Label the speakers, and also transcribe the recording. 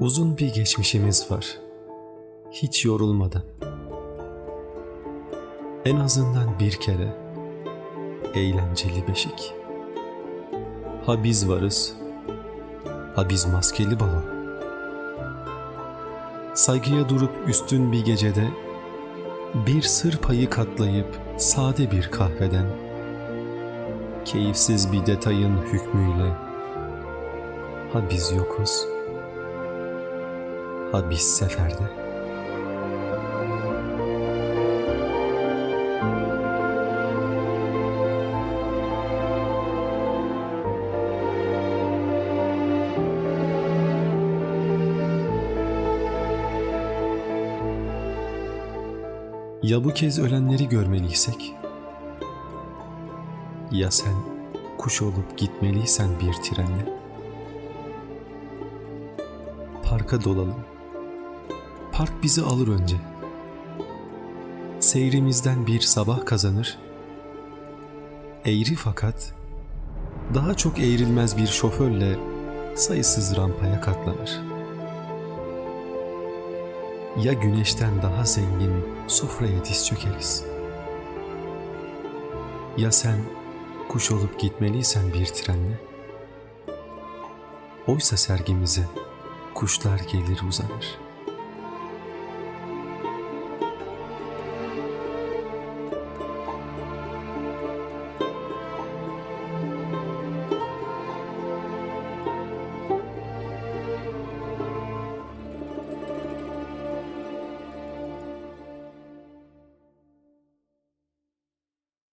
Speaker 1: Uzun bir geçmişimiz var. Hiç yorulmadan. En azından bir kere eğlenceli beşik. Ha biz varız, ha biz maskeli balon. Saygıya durup üstün bir gecede bir sır payı katlayıp sade bir kahveden keyifsiz bir detayın hükmüyle ha biz yokuz ha biz seferde. Ya bu kez ölenleri görmeliysek? Ya sen kuş olup gitmeliysen bir trenle? Parka dolalım. Park bizi alır önce. Seyrimizden bir sabah kazanır. Eğri fakat daha çok eğrilmez bir şoförle sayısız rampaya katlanır. Ya güneşten daha zengin sofraya diz çökeriz. Ya sen kuş olup gitmeliysen bir trenle? Oysa sergimize kuşlar gelir uzanır.''